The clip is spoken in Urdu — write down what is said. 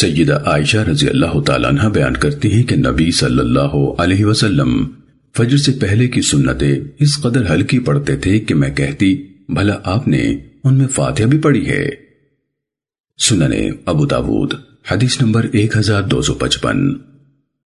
سیدہ عائشہ رضی اللہ تعالیٰ عنہ بیان کرتی ہے کہ نبی صلی اللہ علیہ وسلم فجر سے پہلے کی سنتیں اس قدر ہلکی پڑھتے تھے کہ میں کہتی، بھلا آپ نے ان میں فاتحہ بھی پڑھی ہے۔ سننے ابو داود، حدیث نمبر ایک ہزار دو سو پچپن۔